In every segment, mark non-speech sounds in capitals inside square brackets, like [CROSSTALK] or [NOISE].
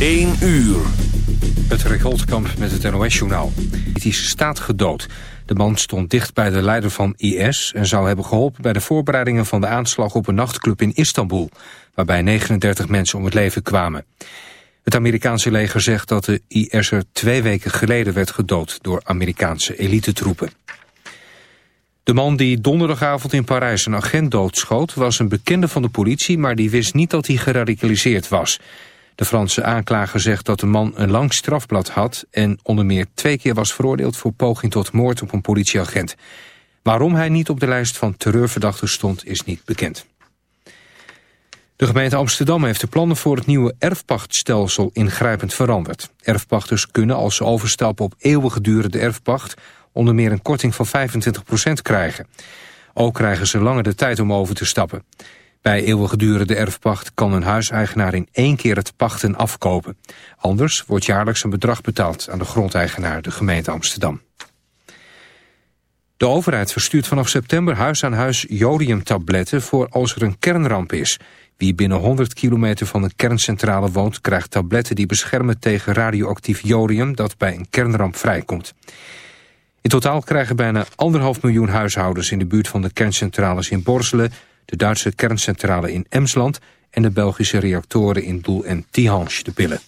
1 uur. Het Holtkamp met het NOS-journaal. Het is staat gedood. De man stond dicht bij de leider van IS... en zou hebben geholpen bij de voorbereidingen van de aanslag op een nachtclub in Istanbul... waarbij 39 mensen om het leven kwamen. Het Amerikaanse leger zegt dat de IS'er twee weken geleden werd gedood... door Amerikaanse elitetroepen. De man die donderdagavond in Parijs een agent doodschoot... was een bekende van de politie, maar die wist niet dat hij geradicaliseerd was... De Franse aanklager zegt dat de man een lang strafblad had... en onder meer twee keer was veroordeeld voor poging tot moord op een politieagent. Waarom hij niet op de lijst van terreurverdachten stond is niet bekend. De gemeente Amsterdam heeft de plannen voor het nieuwe erfpachtstelsel ingrijpend veranderd. Erfpachters kunnen als ze overstappen op eeuwigdurende erfpacht onder meer een korting van 25% krijgen. Ook krijgen ze langer de tijd om over te stappen. Bij eeuwigdurende erfpacht kan een huiseigenaar in één keer het pachten afkopen. Anders wordt jaarlijks een bedrag betaald aan de grondeigenaar, de gemeente Amsterdam. De overheid verstuurt vanaf september huis aan huis jodiumtabletten voor als er een kernramp is. Wie binnen 100 kilometer van een kerncentrale woont krijgt tabletten die beschermen tegen radioactief jodium dat bij een kernramp vrijkomt. In totaal krijgen bijna anderhalf miljoen huishoudens in de buurt van de kerncentrales in Borselen de Duitse kerncentrale in Emsland en de Belgische reactoren in Doel en Tihange de pillen.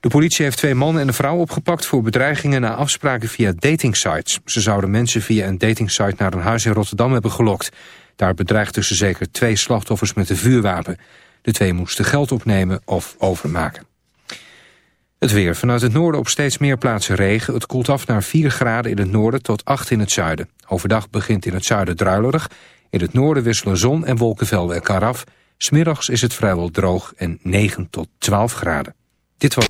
De politie heeft twee mannen en een vrouw opgepakt voor bedreigingen na afspraken via datingsites. Ze zouden mensen via een datingsite naar een huis in Rotterdam hebben gelokt. Daar bedreigden ze zeker twee slachtoffers met een vuurwapen. De twee moesten geld opnemen of overmaken. Het weer. Vanuit het noorden op steeds meer plaatsen regen. Het koelt af naar 4 graden in het noorden tot 8 in het zuiden. Overdag begint in het zuiden druilerig in het noorden wisselen zon en wolkenvelden elkaar af. Smiddags is het vrijwel droog en 9 tot 12 graden. Dit was...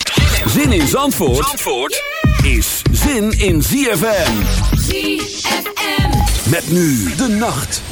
Zin in Zandvoort, Zandvoort is zin in ZFM. ZFM. Met nu de nacht.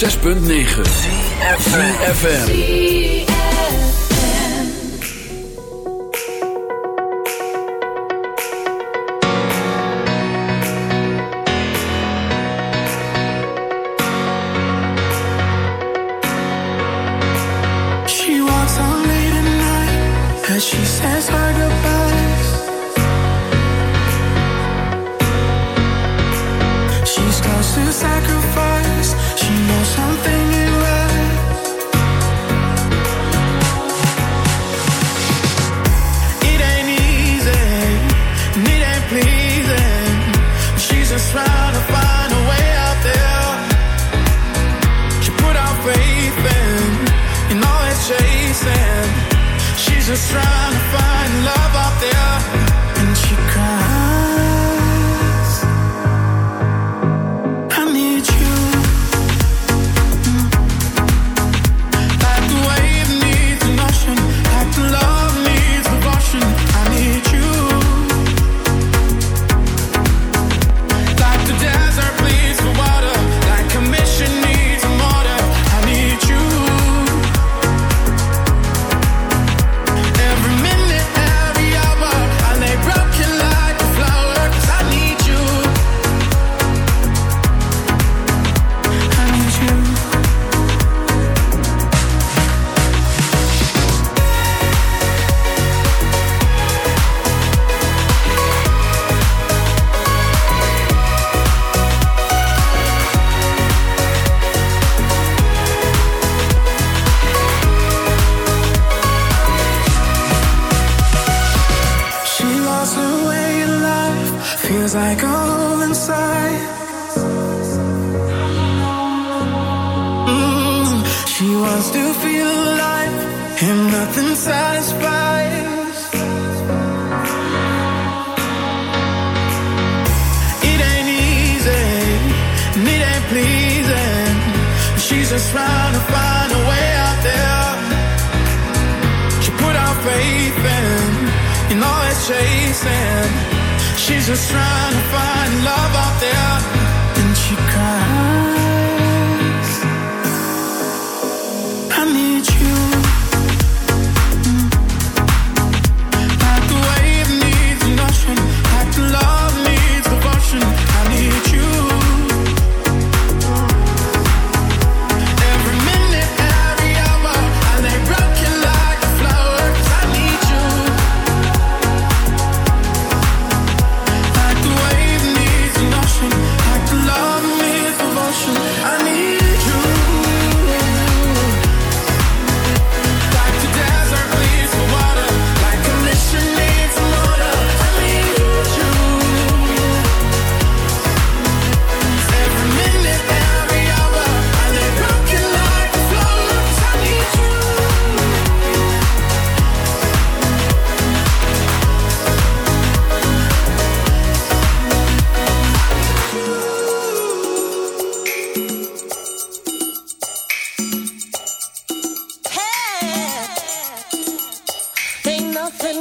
106.9 FM.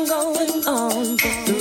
Going on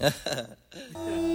yeah. [LAUGHS]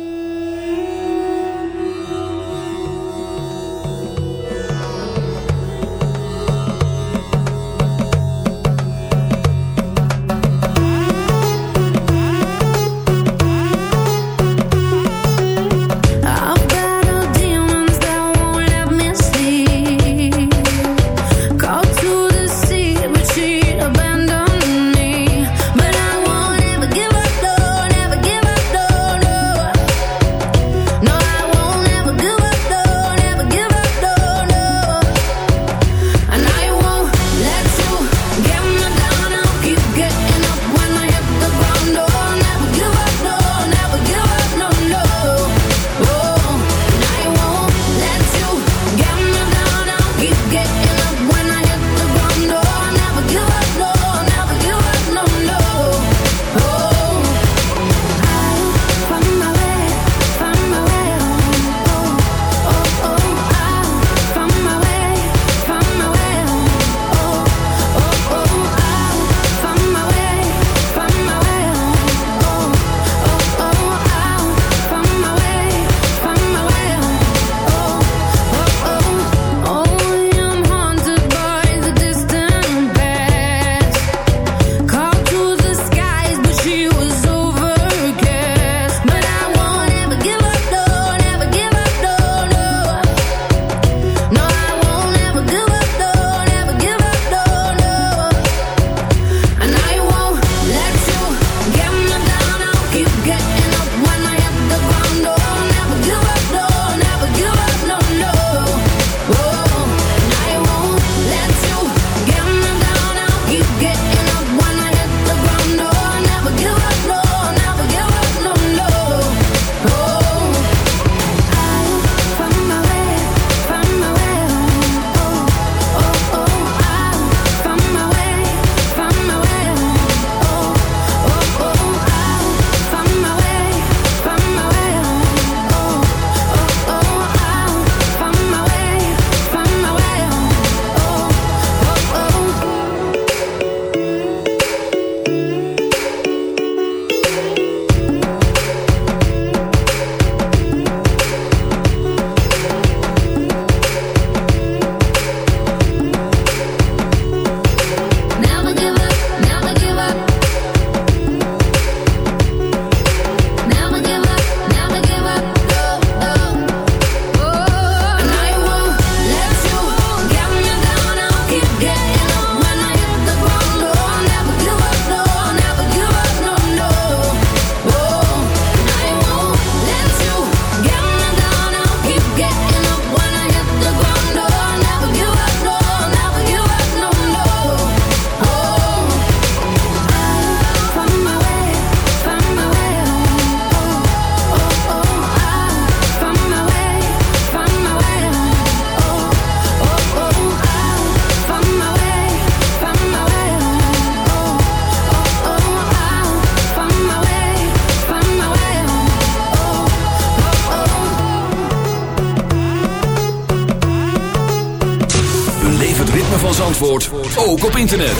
internet.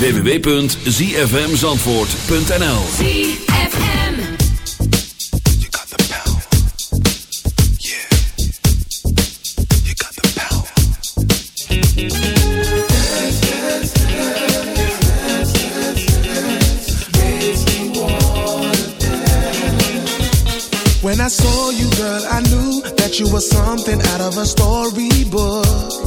www.zfmzandvoort.nl When I saw you, girl, I knew that you were something out of a storybook.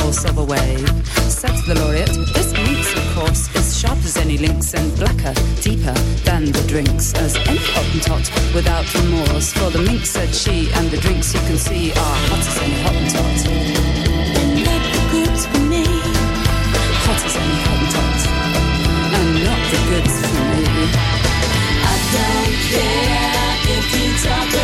horse of a wave. Said the laureate, this minx, of course, is sharp as any lynx and blacker, deeper than the drinks, as any hottentot without remorse. For the mink said she, and the drinks you can see are hot as any hottentot. Not the goods for me. Hot as any hottentot. And not the goods for me. I don't care if you talk